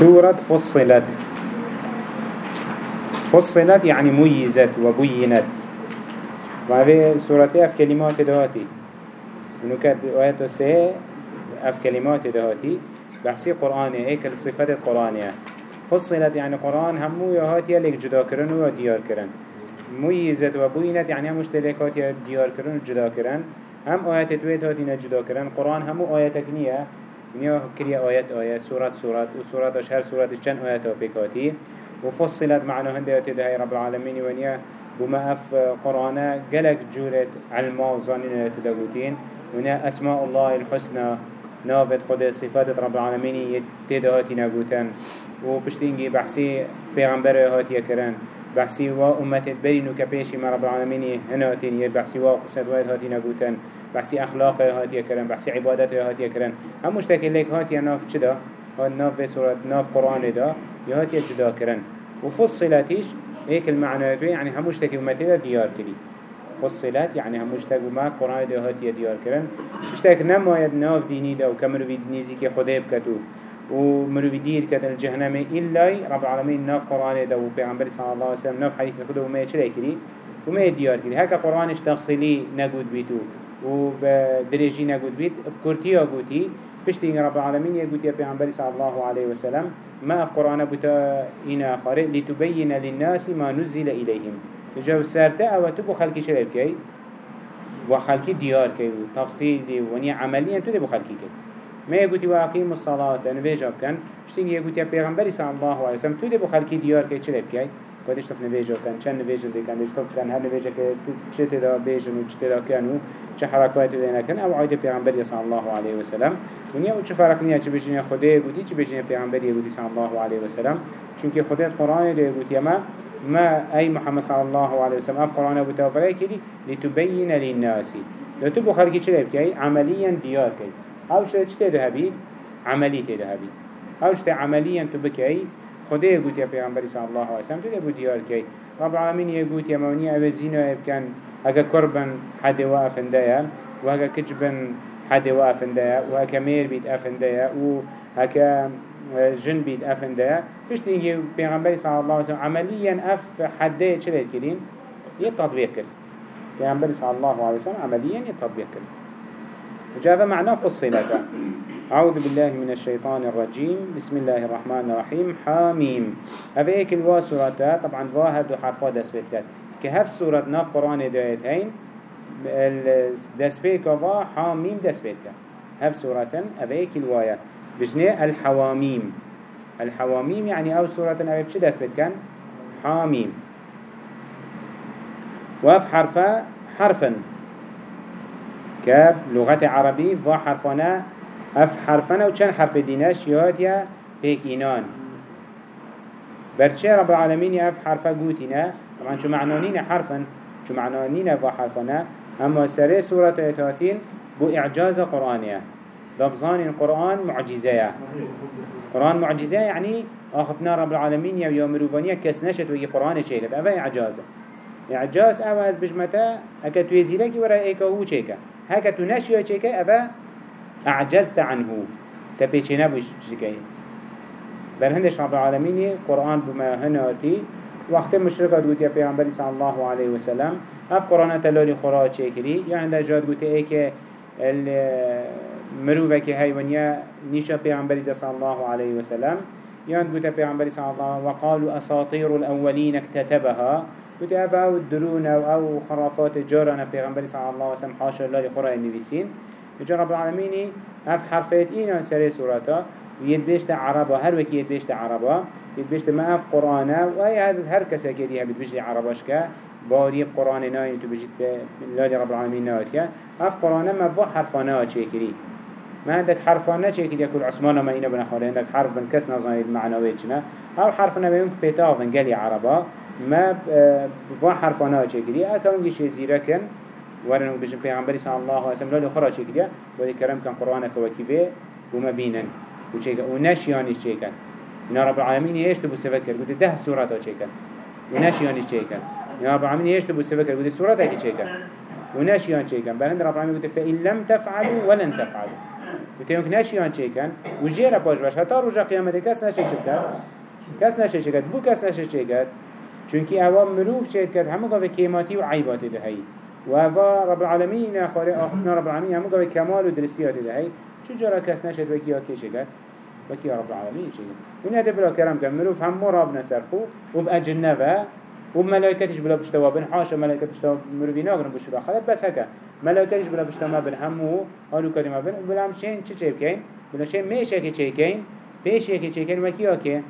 سورة فصلت. فصلت يعني ميزت وبينت. وهذه سورة أف كلمات دهاتي منو كانت آيات سه أف كلمات دهاتي بحسي قرآن ايك الصفات القرآنية فصلت يعني قرآن همو يهاتي لك جدا كرن و ديار كرن. ميزت وبينت يعني هم مشتركات ديار كرن و جدا كرن. هم آيات تويت هاتي جدا كرن. قرآن همو آياتك نية. ونیا كريا آيات آيات سورة سورة و سورة أشهر سورة چند آيات بكاتي وفصلت معنى هنده هاي رب العالمين ونيا بما أف قرآن قلق جورة علما وظانين تدقوتين ونيا أسماء الله الحسنى نافت خود صفات رب العالمين تدهاتي نقوتن وبشتينجي بحسي پیغمبر هاتي يكرن بحسي و امت برينو كبيشي ما رب العالمين هنا هاتين بحسي و قصد وايد هاتي نقوتن بحثي أخلاق هاتي كرن بحثي عبادات هاتي كرن هم مشتكل لك هاتي ناف چدا هات ناف في سورة ناف قرآن دا يهاتي جدا كرن وفصلتيش هيك المعنى يعني هم مشتكي ومتى ديار كلي فصلت يعني هم مشتكي وما قرآن دا هاتي ديار كرن تشتك نمايد ناف ديني دا وكمرو في نيزيكي خده بكتو ومرو دير كتن الجهنم إلا رب العالمين ناف قرآن دا وبيعنبر صلى الله عليه وسلم ناف حديث خده وما يشري كلي وما يديار كلي هكا قرآنش تفصيلي نقود بيتو و بدرجي نقول بيت بكرتيا قوتي پشتی رب العالمين يقول يا پیغمبر صلى الله عليه وسلم ما في قرآن بتا إنا خارج لتبين للناس ما نزل إليهم. جو سرته أو تبو خلقي شرب كي وخلقي ديار كي تفصيل دي وني عمليا تدبو خلقي كي. ما يقول واقيم الصلاة نفيجاب كان پشتی يقول يا پیغمبر صلى الله عليه وسلم تدبو خلقي ديار كي شرب كي. کدش تف نویجا کن چند نویجا دی کن دش تف کن هر نویجا که چه تدا بیجن و چه تدا کن و چه حرکات دینا کن او عاید پیغمبر صلی الله علیه و سلم ونیا و چه فرق نیا چه بیجن خدا گویی چه بیجن پیغمبر گویی صلی الله علیه و سلم چونکه خدا قرآن دی گویی ما أي محمد صلى الله عليه وسلم أف قرآن أبو توفره كلي لتبين للناس تبو خلقي چلي بكي عمليا ديار كي أو شتا چتا دهبي عملي تدهبي أو شتا عمليا تبكي خدا يقول يا پیغمبر صلى الله عليه وسلم تده بود ديار كي رب العالمين يقول يا موني أو زينو ابكان هكا كربن حد وافن دايا وهكا كجبن حد وافن دايا وهكا مير بيت افن دايا وهكا جن بيت افن دايا بيش تيجي پیغمبر صلى الله عليه وسلم عمليا اف حده چلت كرين يتطبيق كر پیغمبر صلى الله عليه وسلم عمليا يتطبيق كر وجاء معناه فصلته أعوذ بالله من الشيطان الرجيم. بسم الله الرحمن الرحيم. حاميم. هذا هيك الوا سورة طبعا ظاهر دو حرفات دسبت كات كهف سورة ناف قرآن دايت هين دسبت كوا حاميم دسبت كات هف سورة هذا هيك الواية بجنة الحواميم. الحواميم يعني أو سورة أبي بشي دسبت كان حاميم. وف حرفا حرفا. كاب لغة عربي ظا حرفنا اف حرفنا و چند حرف دينش ياد يا بيك إينان برچه رب العالمين اف حرفا قوتنا طبعا شو معنانين حرفا شو معنانين فا حرفنا اما سري سورة اتاتين بو إعجاز قرآنية دبزان القرآن معجزة قرآن معجزة يعني آخفنا رب العالمين يا يوم روفانية كس نشت ويجي قرآن شيكت أفا إعجاز إعجاز أو از بجمتا أكا تويزيلك ورا إيكا هو شيكا هكا تنشي شيكا أفا أعجزت عنه. تبيشي نبوش شكي بل هندش رب العالمين قرآن بما هناتي. وقت مشركة قلت يا پیغمبر صلى الله عليه وسلم اف قرآن تلالي خراج شكري يعني دا جاد قلت ايك المروفة كي هايوانيا نيشا پیغمبر صلى الله عليه وسلم يعني قلت پیغمبر صلى الله عليه وسلم وقالوا أساطير الأولين اكتتبها. قلت أفا أو الدرون أو خرافات جارنا پیغمبر صلى الله عليه وسلم حاشر الله لقرآن النبيسين جا رب العالمين اف حرفات إينا سري سورتا ويد بيشت عربا هر وكي يد بيشت عربا. يد بيشت ما اف قرآن وهي هر كسا كريها بتبجد عرباش كا باري قرآن ناين تو بجد لالي رب العالمين ناوت اف قرآن ما فو حرفانا چكري ما عندك حرفانا چكري يكون عثمان ما اينا بنا خالي عندك حرف بن كس نظام المعنوي چنا أو حرفنا بيونك بيتاغن قلي عربا. ما فو حرفانا چكري اكاون يشي زيركن ورنو بجن پیغمبری صلی الله علیه وسلم لالو خرا چه کدیا ولی کرم کن قرآن کوکیوه وما بینن و چه و نشیانش چه کن اینا رب العالمین ایش تو بسفکر گوده ده سورت ها چه کن و نشیانش چه کن اینا رب العالمین ایش تو بسفکر گوده سورت ها چه کن و نشیان چه کن بلند رب العالمین گوده فإن لم تفعلوا ولن تفعلوا و تیونک نشیان چه کن و جیره پاش باش حتی روژا قیامت کس نشه کرد کس نشه کرد بو کس نشه کرد چونکی اوا مروف کرد همه گاوه کیماتی و عیبات ده هی و اوا رب العالمین خاله آخفنا رب العالمین همه گاوه کمال و درسیات ده هی چجورا کس نشد وکی ها که کرد وكي رب العالمين شيء من هذا بلا كلام كان مروف هم مراب نسرقو وبأجل نفا وملائكتش بلا بشتوا بن حاشا. ملائكة بشتوا مروفين ناقرن بشرا خلت بس هكا ملائكتش بلا بشتوا بن همو هالو كلمة بن بلا هم شين چه چه بكين بلا شين ميش هكي چه كين بيش هكي چه كين وكي هكي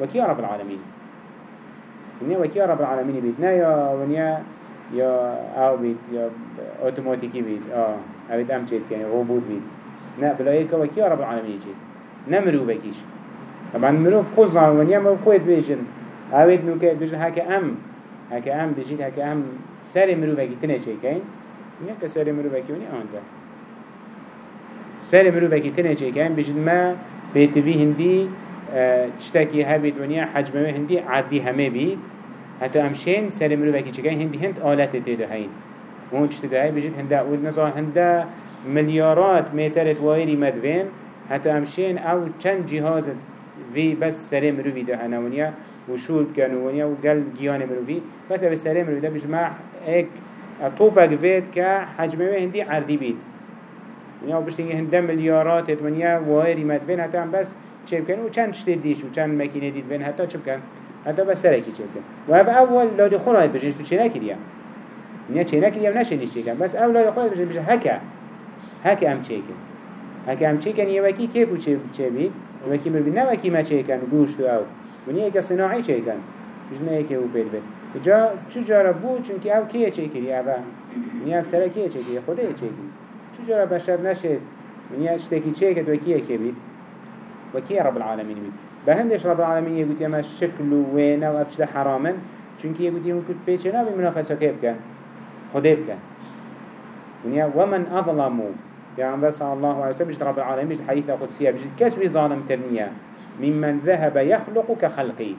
وكي رب العالمين ونيا وكي رب العالمين بيت نا يا ونيا يا أو بيت يا اوتوماتيكي بيت آه اويت ام چه كين روبوت بيت نا بلا هيك وكي رب العالمين چه نمرو بكيش طبعا مروف خود ونيا مروف خود بيجن اوید نوکه بجن هک ام. هک ام بجید هک ام سر مرو بگی. تنه چه کن نه که سر مرو بگی ونی آنده سر مرو بگی تنه چه کن بجید ما بیتوی هندی چتکی هبید ونیا حجمه هندی عادی همه بید. حتی امشین سر مرو چه کن هندی هند آلت تیده هین. اون چت ده هی بجید هنده اول نزا هنده ملیارات مترت وایری مدوین. حتی امشین أو چند جهاز وی بس سر مرو ویده هنونیا وشود كان ونيا وقال جيان مروفي بس أبي سلام مروفي ده بجمع هيك طوبة قفيت كحجمه هندي عردي بيت ونيا وبشتنجي هندا مليارات ونيا وايري مدفين حتى بس چه بكن وچند شتید دیش و چند مکینه دید بین حتی چه بکن حتی بس سرکی چه بکن و اف اول لاد خورای بجنش تو چه نکریا نیا چه نکریا و نشه نیش چه کن بس اول لاد خورای بجنش بجن هکا هکا ام چه کن هکا ام چه کن یه وکی که بو چه بید وکی مربی نه وکی ما چه کن گوشت و او ونی ایک صناعی چه کن جنه ایک او بید بید جا چو جارا بو چونکه او کیه چه کری اوه ونی او سره کیه چه کری خوده چه کری چو جارا بشر نشد ونی اشتکی چه کد و کیه که بید و کیه رب العالمین بید به هندش رب العالمین یه گوتی اما شکل و وینه و افشده حرامن چونکه یه گوتی مکود پیچه نبی منافسه که بکن خوده بکن. ونیا ومن اظلمو يعني صلى الله عليه وسلم رب العالمين بجد حديث قدسية بجد كسوي ظالم ترنية ممن ذهب يخلق كخلقي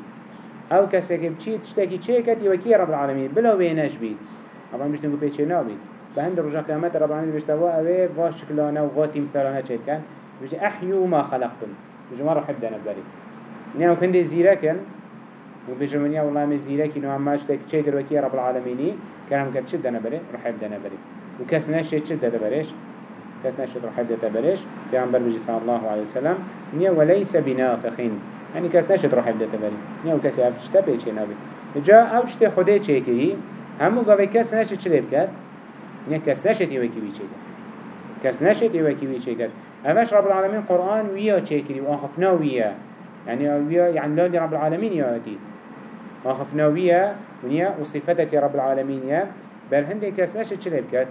أو كسك بچي تشتكي چيكت يوكي رب العالمين بلا وينش بيت طبعا مش نقول بيتشي نابيت بهند رجع قيامات رب العالمين بيشتوا اوه وا شكلانا ووا تمثالنا چيت كان بيجي احيو ما خلقتم. بيجي ما رحب دانا ببالي نيا وكند زيركن وبيجي منيا والله من زيركي نوع ما اشتك چيكر وكي رب العالمين كلام كد شد دانا بري رحب دانا بري وكس نشي شد دانا بريش. كس نشد روح حدته بريش. بيعنبر بجي صلى الله عليه وسلم. نيا وليس بنافخين. يعني كس نشد روح حدته بري نيا وكسي أفشتا بيچه نابي. جا أوشت خده چه كري همو قاوه كس نشد چلي بكت نيا نشد يوكي بيچه كت كس نشد يوكي بيچه كت أفش رب العالمين قرآن ويا چه كري وآخفنا ويا. يعني ويا يعني لا رب العالمين يأتي آخفنا ويا ونيا وصفتك يا رب العالمين يا. بل هندي نشد چلي بكت؟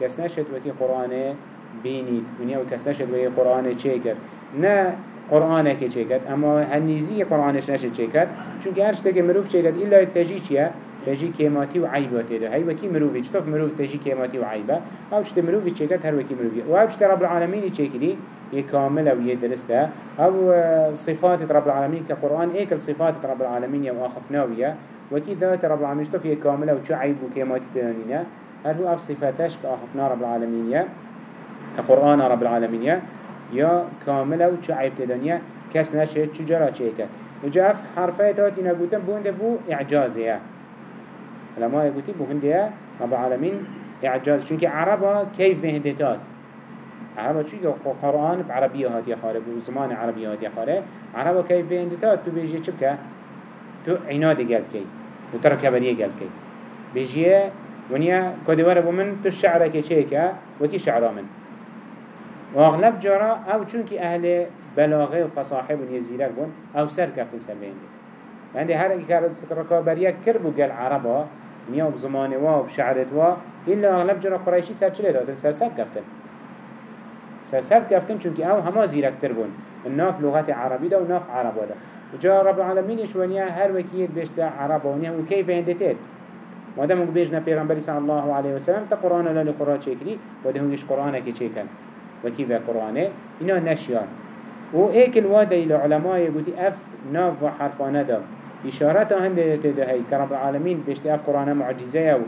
كس نشد وكي قرآنه بینید ونیا و کس نشد و قرآن کرد نه قرآن چه کرد أما هنیزی قرآنش نشد هر شده که مروف چه کرد ایلا تجی چیه تجی کیماتی و عیباته ده هی وکی مروفی چطور مروف تجی کیماتی و عیبه أو چطور مروفی چه کرد هر وکی مروفی و أو چطور رب العالمین چه کردی یه کامل و یه درسته أو صفات رب العالمین که قرآن ایکل صفات رب العالمین و آخفناویه وكي ذات رب العالمين كاملة وشو عيب وكيمات تنانينه هل هو أف صفاتش كأخفنا رب العالمين كقرآن رب العالمين يا؟ يا كاملة وش عيب تدنيا كس نشهد شو جرى شيكت وجاف حرفات هات إنا قوتن بوند بو إعجازية لما يقولي بوهندية رب العالمين إعجاز. چونك عربا كيف هندتات عربا چونك قرآن بعربية هات يا خارب وزمان عربية هات يا خارب عربا كيف هندتات تو بيجي چبكا تو عناد قلب كي وترى كبرية قلب كي بيجي ونيا كدوار بمن تو الشعر كي چيكا وكي شعرا من واغلب جرا أو چونك أهل بلاغه و فصاحه بون يزيرك بون أو سر كفتن سر بينده يعني هر اكي ركابريا كربو قال عربا نيا بزمانه وا وبشعرت وا إلا أغلب جرا قريشي سر چلي دادن سر سر كفتن سر سر كفتن چونك أو هما زيرك تربون الناف لغات عربي ده وناف عربا ده جا رب العالمين اشوانيا هر وكيت بيشتا عربا ونيا وكيف هندتت مادام هنگو بيجنا پیغمبر صلى الله عليه وسلم تا قرآن لالی قرآن چکری و ده هنگش قرآن که چکن وكيف قرآنه إنه نشيان و ايك الواده إلى علماء يقول اف ناف وحرفانه دا إشارات هم ده هاي كرب العالمين بيشت اف قرآن معجزة و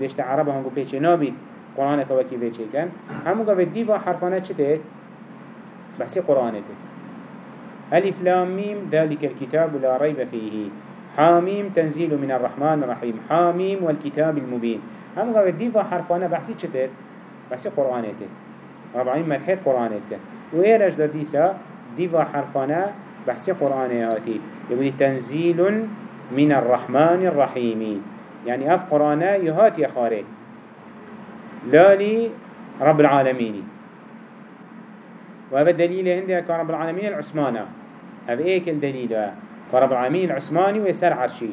بيشت عربه هنگو بيچه نابي قرآن كوا كيف چه كان همو قوة ديوا حرفانه چه تهت بحسي قرآنته ألف لام ميم ذلك الكتاب لا ريب فيه حاميم تنزيل من الرحمن الرحيم حاميم والكتاب المبين هم قال ديفا حرفانا بحسي چتر بحسي قرآنته رب العالمين مرحيت قرآنته وإيرج در ديسا ديفا حرفانا بحسي قرآنياتي يقول تنزيل من الرحمن الرحيم يعني أف قرآن يهات يا خاري لالي رب العالمين. وهذا الدليل هندي رب العالمين العثمانة هذا إيك الدليل؟ كان رب العالمين العثماني ويسر عرشي.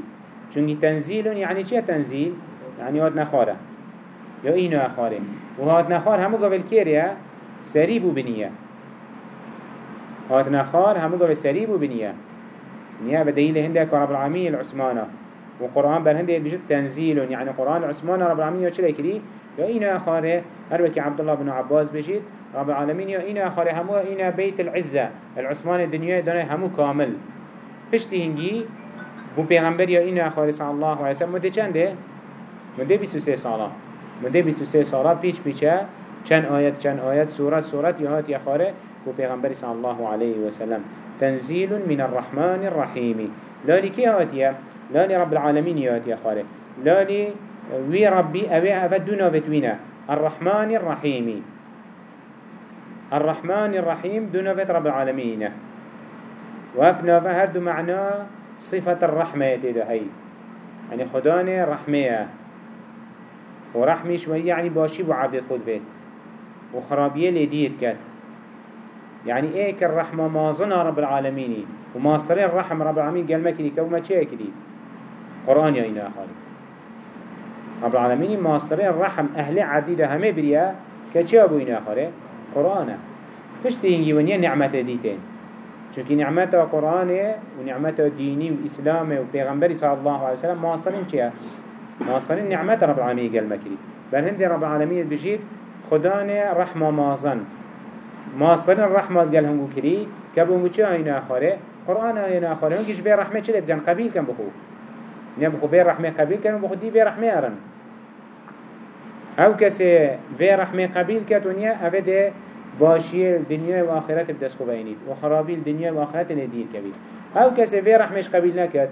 چونك تنزيل يعني چه تنزيل؟ يعني هات نخارة. يا إينو اخاره وهات نخار همو قبل كيريا سريب بنيه هات نخار همو قبل سريب بنيه نيا بدليل هندي رب العالمين العثمانة. وقرآن بل هندي بجد تنزيل يعني قرآن العثمانة رب العالمين يا چلي كري يا إنا أخاره هربك عبد الله بن عباس بجد رب العالمين يا إنا أخاره همو إنا بيت العزة العثمان الدنيا دانا همو كامل. پشتی هنگی بو پیغمبر یا إنا أخاره صلى الله عليه وسلم مده چنده؟ مده 23 ساله مده 23 ساله پیچ پیچه چند آیت سورة سورة يهات يخاره بو پیغمبر صلى الله عليه وسلم. تنزيل من الرحمن الرحيم لا لكي هاتيا لا لرب العالمين يهاتيا خالي لا لي وي ربي أبي أفدنا فتوينا الرحمن الرحيم. الرحمن الرحيم دون فت رب العالمين. وأفنا فهرد معنى صفة الرحمة يتدهي يعني خداني رحمة. ورحمة شوية يعني باشي وعبد خود فيت. وخرابية لديت كات. يعني إيك الرحمة مازنا رب العالمين. وماصرين الرحم رب العالمين قال مكني كوما كدي قرآن يا إنا خالي رب العالمين ماصرين الرحم أهل عديدة همي بريا كچه أبو إنا خالي قرآن پشتی هنگی ونیا نعمت دیتین. چونکی نعمت قرآن و نعمت دینی و اسلام و پیغمبری صلی الله علیه وسلم مواصلین چیه؟ مواصلین نعمت رب العالمین قل مکری. بل هندی رب العالمین بجید خدان رحمه مازن. الرحمة قال هم كري كبو مچه هينا آخره؟ قرآن هينا آخره. هم كيش في رحمة چلي بكن قبيل كن بخو. نيا بخو في رحمة قبيل كن بخو دي في رحمة أرن. أو كسي في رحمة قبيل كتونيا أفده باشي الدنيا وآخرات بدس خبينيد وخرابي الدنيا وآخرات ندير كبير. أو كسي في رحمة قبيل نكت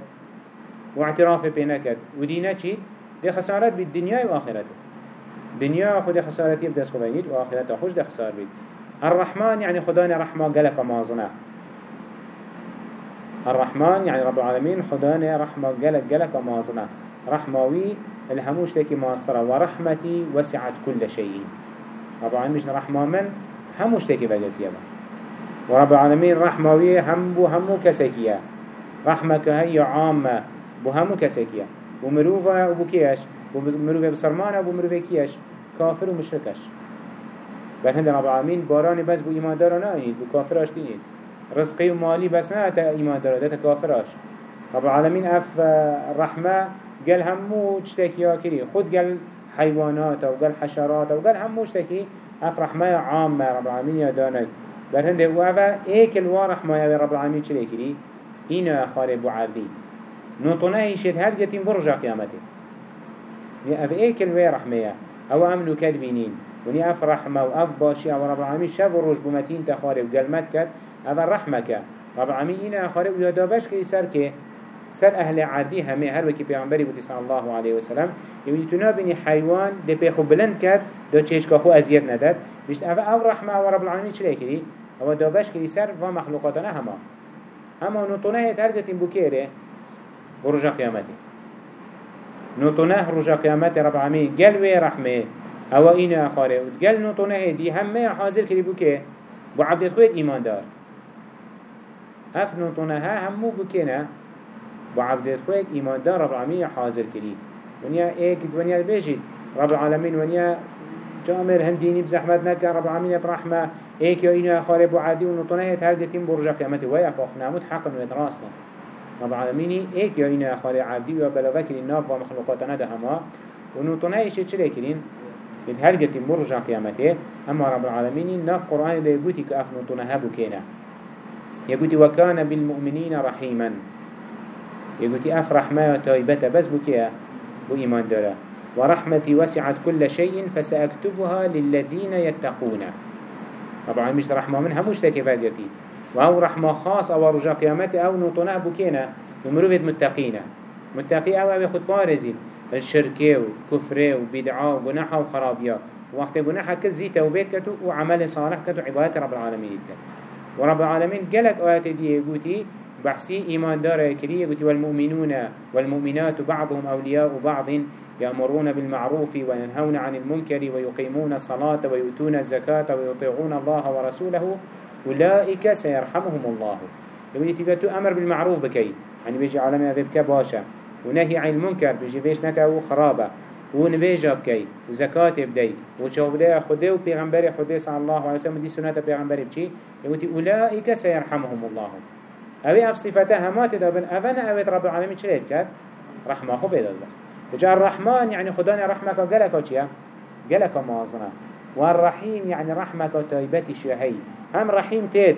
واعتراف بينكت ودينا چي؟ دي خسارات بالدنيا وآخرته دنيا خود خسارتي بدس خبينيد وآخرته خوش دي خسار بيد الرحمن يعني خدانا رحمة قلق مازنا الرحمن يعني رب العالمين خدانا رحمة قلق قلق مازنا رحموي الهموش تكي ماصرة ورحمتي وسعت كل شيء. رب العالمين رحمة من؟ هموش تكي بقلت يبا ورب العالمين رحموي هم بو همو كسكية رحمة هي عامة بو همو كسكية ومروفة وبو كيش؟ ومروفة بسرمانة ومروفة كيش؟ كافر ومشركش. بل هند رب العالمين باران بس بو ایمان دارا ناینید بو کافراش دینید رزقی و مالی بس نه تا ایمان دارا ده تا رب العالمين أف رحمة قال همو چتكي كري خود قال حيوانات أو قال حشرات أو قال همو چتكي أف رحمة عامة رب العالمين يا دانك بل هند وافا إيك الوا رحمة رب العالمين چلي كري اينا خارب وعذي نطنه يشد هل جتين برجع قيامته أف إيك الوا رحمة أو عملوا كذبينين وني اف رحمه و اف باشي أو رب العالمين شاف الروج بمتين تخاري و قلمت كد اف رحمة كد رب العالمين اينا اخاري و يادابش كي سر كي سر أهل عردي همه. هر وكي پیغمبری بودی صلی الله عليه وسلم يوني تنابني حيوان دي بيخو بلند كد دو چشكا خو ازياد ندد بشت اف أو رحمة و رب العالمين چلي كري أو دابش كي سر و مخلوقاتنا هما. اما نطنه هرگتين بو كيره برجا قيامته نطنه رجا قيامته رب العالمين. قلوه رحمة. أو اینا آخاره. و گل نوتونه دی. همه حاضر کری بو که بو عبدت خوید ایمان دار. اف نوتونه ها همو بو که نه. بو عبدت خوید ایمان دار. رب العالمین حاضر کری ونیا ایک دنیا بیجید رب العالمین ونیا جامر هم ديني بزحمت نكا رب العالمين برحمة. ايك يا إنو أخاري بو عادي ونطنه هتهرجتين برجع قيامته ويا فاخنامود حقا ويتراسنا رب العالمين ايك يا إنو أخاري عادي وبلغكري الناف ومخلوقاتنا ده هما ونطنه ايشي چلي كرين بد هر جتي مرجع قيامته؟ أما رب العالمين ناف قرآن ده يقولي كأفنو تنهبو كينا. يقولي وكان بالمؤمنين رحيما. يقولي أف رحمة طيبة بس بكيا بو إيمان دارا. ورحمتي وسعت كل شيء فسأكتبها للذين يتقون. العالمين مش رحمة من هموش تكيفات قرتي وهو رحمة خاص أو رجاء قيامته أو نطنه بكينا ومروفة متقينة. متقي أو أبي خد بارزين. الشركة وكفرة وبدعة وجناحة وخرابية وقت جناحة كل زيته وبيت كتو وعمل صالح كتو عبادة رب العالمين كتو. ورب العالمين قالك آيات دي قوتي بحسي إيمان دار كريه قلت والمؤمنون والمؤمنات بعضهم أولياء بعض يأمرون بالمعروف وينهون عن المنكر ويقيمون الصلاة ويؤتون الزكاة ويطيعون الله ورسوله. أولئك سيرحمهم الله. يقول تبقى أمر بالمعروف بكي. يعني بيجي عالمي بك باشا ونهي عن المنكر بيجي فيش نكا خرابة ونفيجا بكي وزكاة بدي. وشو بدي خده وبيغمبري خده صلى الله عليه وسلم. دي سنة بيغمبري بشي. يقول أولئك سيرحمهم الله. أبي أف صفته همات دابن أفنا أبيت رب العالمين شليت كات؟ رحمة خو بيد الله. وجاء الرحمن يعني خداني رحمك وقالك وشيا قالك مازنا والرحيم يعني رحمك وتايبتي شهي هم رحيم تيد.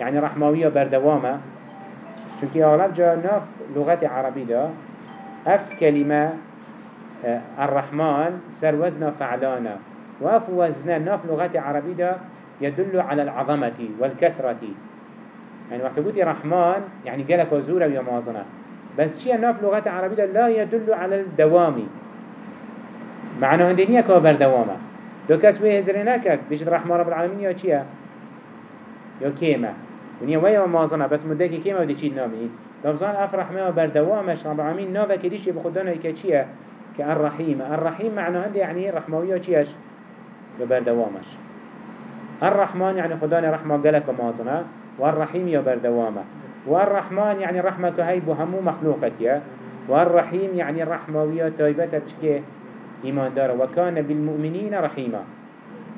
يعني رحموية بردوامة. چونك أغلب جا ناف لغة عربي دا أف كلمة آه، الرحمن سر وزن فعلانا. وأف وزن ناف لغة عربي دا يدل على العظمة والكثرة. يعني وقت قلت رحمن يعني قالك وزورة ويا مازنة بس شيء ناف لغة عربية لا يدل على الدوام. معنى هندينية كوابر دوامة. دو كسوه هزريناك بيجد رحمة رب العالمين يا چيا يا كيمة ونيا ويا مازنة بس مدكي كيمة ودي چيد نامي دبزان اف رحمة بردوامش. رب العالمين نافا كديش يبخدانه يكا چيا كالرحيم الرحيم معنى هندي يعني رحموية چياش ببردوامش الرحمن يعني خداني رحمة قلق مازنة. والرحيم يا بردوامة. والرحمن يعني رحمة هاي بهمو مخلوقك يا والرحيم يعني الرحمة ويا تايبتا بشكي إيمان دار وكان بالمؤمنين رحيما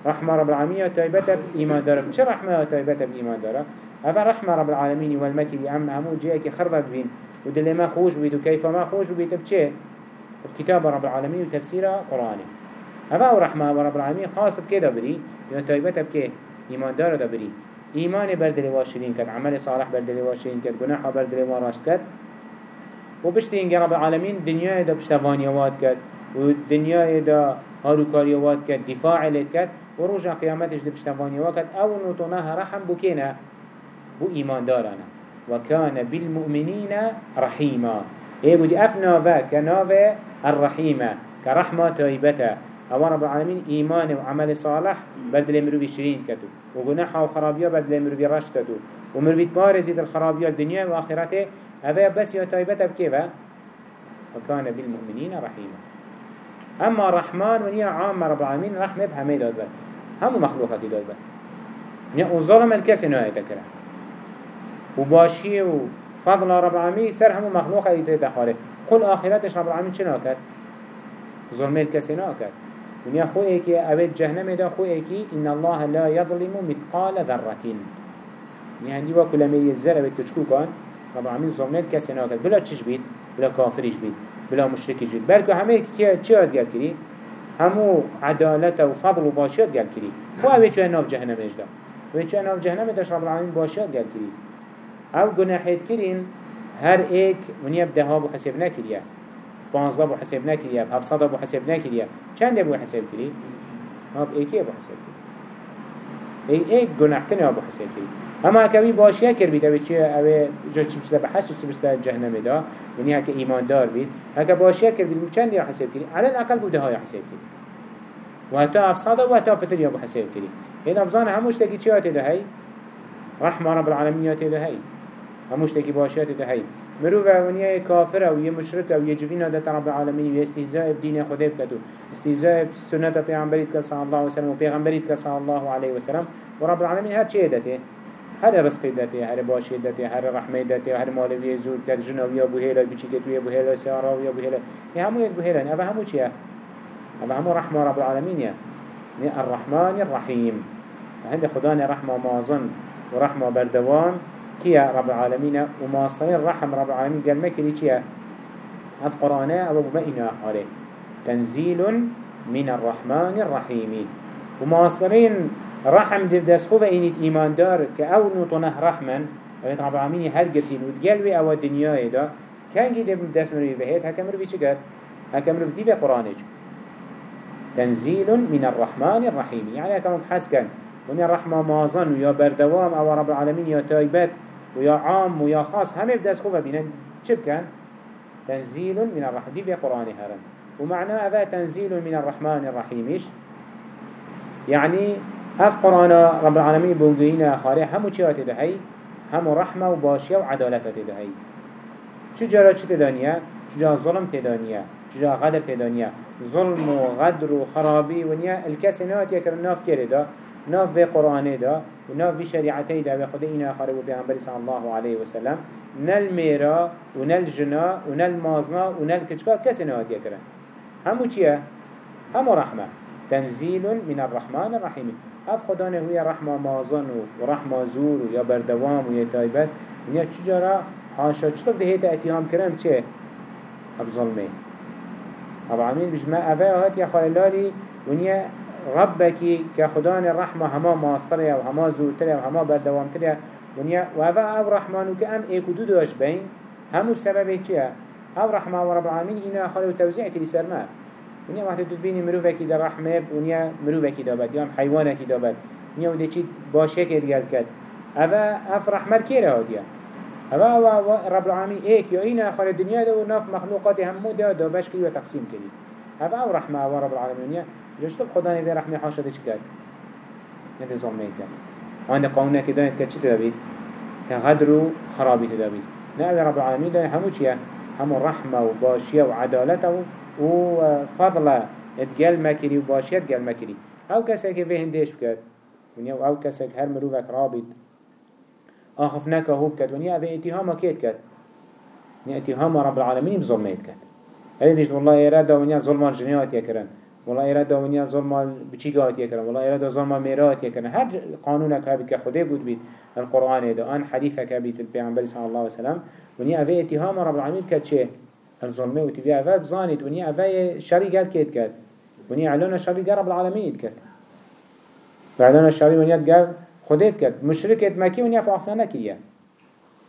رحمة رب العالمين تايبتا بإيمان دار مش رحمة تايبتا بإيمان دار أفا رحمة رب العالمين والمكي بأم همو جيك خربت بين ودل ما خوش بيد وكيف ما خوش بيد بشي كتاب رب العالمين وتفسير قرآني أفا رحمة رب العالمين خاص بكده بري يا تايبتا بكي. إيمان دار دبري. إيمان بردل واشرين كد. عمل صالح بردل واشرين كد. جناح بردل واراشت كد. وبشتين رب العالمين دنيا دا بشتفانيوات كد ودنيا دا هاروكاريوات كد دفاع لت كد وروجا قيامتش دا بشتفانيوات كد أو نطناها رحم بكينا بو إيمان دارنا وكان بالمؤمنين رحيما إيه بدي أفنافا كنافا الرحيمة كرحمة طيبته أو رب العالمين إيمان وعمل صالح بدل مروي شرين كتو وجناحه وخرابيا بدل مروي رشت كتو ومروي بارزيد الخرابيا الدنيا وآخرته هذا بس يتايبته بكيفا وكان بالمؤمنين رحيما أما الرحمن ونيا عام رب العالمين رحمة بهمي داد بل هم مخلوقة داد بل ونيا وظلم الكسي نهاية تكره وباشي وفضل رب العالمين سر هم مخلوقة يتدخله قل آخرتش رب العالمين شنو كت ظلم الكسي ناكت ونیا خو ایکی اوید جهنم دا خو ایکی ان الله لا يظلم مثقال ذرة يعني هندي وكل ما يزرع بيت كشكو كان رب العالمين ظلمت كسي ناكد بلا تشش بيت بلا كافريش بيت بلا مشركيش بيت بلكو همه كي چيات قال كري همو عدالة وفضل وباشيات قال كري خو اوید چه ناف جهنم اجدا اوید چه ناف جهنم داش رب العالمين باشيات قال كري أو گناحيت كرين هر ایک ونیا بدها بو حسب نکریه پانزده بو حساب نکریه هفتصد بو حساب نکریه چند بو حساب کری؟ ها ایکی بو حساب کری ای ایک گناهتنی بو حساب کری اما کمی باشیه کر بید اوه چی اوه جا چی بسته بحث چی بسته جهنم دا ونی هکه ایمان دار بید هکه باشیه کر بید چند یا حساب کری على الاقل بوده های حساب کری و حتی افصاد و حتی پتر یا بو حساب کری این ابزان هموش تکی چی آتی ده هی؟ رحمه رب العالمین آتی ده هی هموش تکی باشیات ده هی مروف ونیا کافر و یه مشرک و یه جوینا دت رب العالمین و استهزاء بدین خدا بکدو استهزاء سنت پیغمبریت کل صلی الله و سلم و پیغمبریت کل صلی الله علیه و سلم و رب العالمین هر چه دته هر رزق دته هر باشی دته هر رحمه دته هر مالوی زود تر جنوی ابو هیلا بیچی که توی ابو هیلا سیارا و ابو هیلا نه همو ابو هیلا نه؟ همو چیه؟ اما همو رحمه رب العالمین یا الرحمن الرحیم. هند خدا رحمه مازن و رحمه بردوام كيا رب العالمين وماصرين رحم رب العالمين. قال مكري كيا؟ هذا قرآن أبو بمئنا عليه تنزيل من الرحمن الرحيم. وماصرين رحم دي دسخو فإنت إيمان دار كأو نطنه رحما رب العالمين هل قرتين وتقلوي أو الدنيا دا. كان جيد دس مروي بهيت هكا مروي چقر هكا مروي دي في قرآنج تنزيل من الرحمن الرحيم يعني هكا مبحث كان ونیا رحمه مازن و یا بردوام أو رب العالمین یا تایبت. و یا عام و یا خاص همه بدست خوبه بینن چه؟ تنزيل من الرحمن. دي في قرآن هرم. ومعنى أفا تنزيل من الرحمن الرحيمش يعني اف قرآن رب العالمين بونجينا خاري همو چيات دهي؟ همو رحمة وباشية وعدالة دهي. چو جرا چه تدانيا جا ظلم تدانيا جا غدر تدانيا ظلم وغدر وخرابي ونيا الكسي نوات يكر ناف كرده ناف في قرآن دا وناف في شريعتي دا بخده إنا خارب بيغمبر صلى الله عليه وسلم نل ميرا ونل جنا ونل مازنا ونل كچكا كسي نوات يكرن همو چيه؟ همو رحمة. تنزيل من الرحمن الرحيم اف خدانه هو رحمة مازن ورحمة زور ويا بردوام ويا تايبت ونيا چجارا حاشا چطور ده هيتا اتهام كرم چه؟ اب ظلمه اب عمين بجمع افا هات يا خلالالي ونيا ربكي كخدان الرحمة هما ماستريا وهما زورتريا وهما بردوامتريا ونيا وافا أو رحمن وكأم ايكو دو دوش بين همو بسبب چيه؟ أو رحمة ورب العالمين إنا خلو توزيع كلي سرما ونيا وقت تبيني مروفكي دا رحمة ونيا مروفكي دابت يام حيوانكي دابت ونيا ودي چيت باشيك ارگل كد أفا أف رحمة كيرا هديا أفا رب العالمين ايك يا إنا خلو الدنيا دا وناف مخلوقات همو دا دا باش كلي وتقسيم كلي أفا أو رحمة ورب العالمين جشتب خدا نبي رحمة حاشا دي چكد ندي ظلمين كد وعند قونا كده كد چي تدابيد كغدر خرابي تدابيد نا رب العالمين دا همو چيه همو رحمة وباشية وعدالته وفضل اتقال مكري وباشية اتقال مكري أو كسك في هنديش بكت ونيا أو كسك هر مروفك رابط آخفناك هو بكت ونيا في كيت كت ونيا اتهام رب العالمين بظلميت كت هذي نيش والله إرادة ونيا ظلمان جنيات يكرن والله إرادة ونيا ظلم بچيقات يكرن والله إرادة ظلم ميرات يكرن هر قانونك هابي كخده بود بيت القرآن ده آن حديثك هابي البيعنبالي صلى الله عليه وسلم ونیا اوه اتهام رب العالمین کرد چه؟ الظلمه و تیوی اوه بزانید ونیا اوه شری گل کد کرد. ونیا علان شری رب العالمین کرد. و علان شری ونیا گل خودت کرد. مشرکت مکی ونیا فعفنا نکیه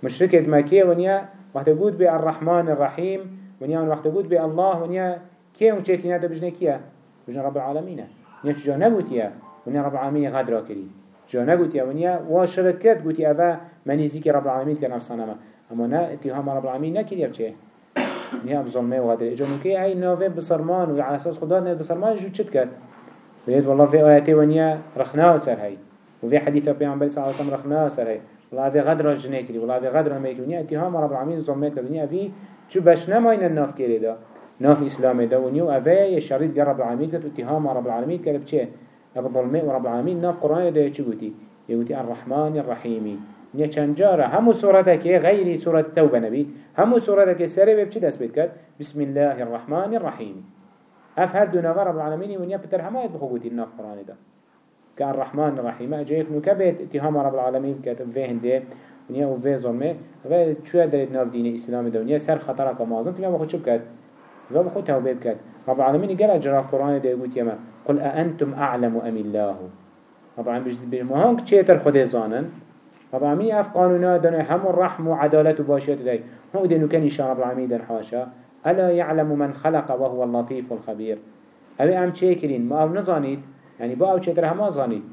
مشرکت مکی ونیا وقت بود به الرحمن الرحیم ونیا وقت بود به الله ونیا کیم و چه بجنه رب العالمینه ونیا چجا نبوتیه ونیا رب العالمین غدرا کری جا نگوتیه ونیا و شرکت گوتی اوه منیزی که رب العالمین که نفسانه اما نه اتهام رب العالمين نكريا بچه نیا بظلمه و غدر. اجا ممكن هاي نوفي بصرمان و على أساس خدا نه بصرمان جو چت کرد؟ بيد والله في آياتي ونيا رخناه سر هاي وفي حديث بيعنبالي صلى الله عليه وسلم رخناه سر هاي والله في غدر جنه كري والله في غدر ميكي ونيا اتهام رب العالمين ظلمه كرد ونيا في چو بش نماين الناف كري دا. ناف إسلام دا ونيو اوه يشاريد رب العالمين كرد إتهام رب العالمين كرد بچه ابو ظلمه ورب العالمين. ناف قرآن دا چو قوتي الرحمن الرحيمي نیا چند جارة همو که غیری صورت توبه نبید همو که سره به چی دست کرد بسم الله الرحمن الرحیم أف هر دو رب العالمین و نیا پتر همه بخوبوتی الناف قرآن ده. که الرحمن الرحیم اجایک نکبت إتهام رب العالمین که به هنده ونیا و في ظلمه و چوه دارید ناف دین إسلام دنیا سر خطر که مازن تمام بخود چوب کرد و بخود توبه کرد رب العالمین قال اجرا قرآن ده يقول يما قل أأنتم أعلم أم الله؟ رب العالمين بيجد بمهانك چه خود زانن؟ رب العالمين اف قانونا دانا هم الرحم وعدالة وباشيات داي هو دينو كان إشاء رب العالمين دان حاشا ألا يعلم من خلق وهو اللطيف الخبير أبي أم تشيكرين ما أو نزانيد يعني با أو تشتر هما زانيد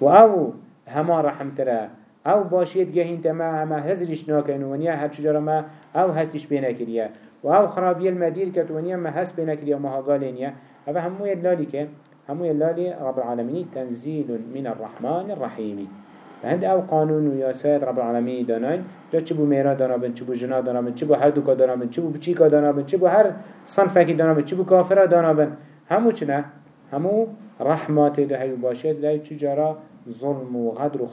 و أو هما رحم ترى أو باشيت جهين تما هما هزرش ناكن ونيا هر شجرة ما أو هستش بينا كريا و أو خرابي المدير كت ونيا ما هس بينا كريا ما هقالينيا أبا همو يلالي كه همو يلالي رب العالمين تنزيل من الرحمن الرحيم. هند أو قانون و یاسر رب العالمین داناین جا چه بو میرا دانا بن بو جنا دانا بن چه بو هر دوکا دانا بن چه بو بچیکا بن چه بو هر صنفکی دانا بن چه بو کافرا بن. همو چنه؟ همو رحمات ده هی باشه ده ظلم و غدر و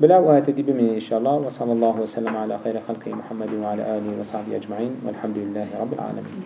بلا وآيات دي بمن إن شاء الله وصلى الله وسلم على خير خلقه محمد وعلى آله وصحبه أجمعين والحمد لله رب العالمين.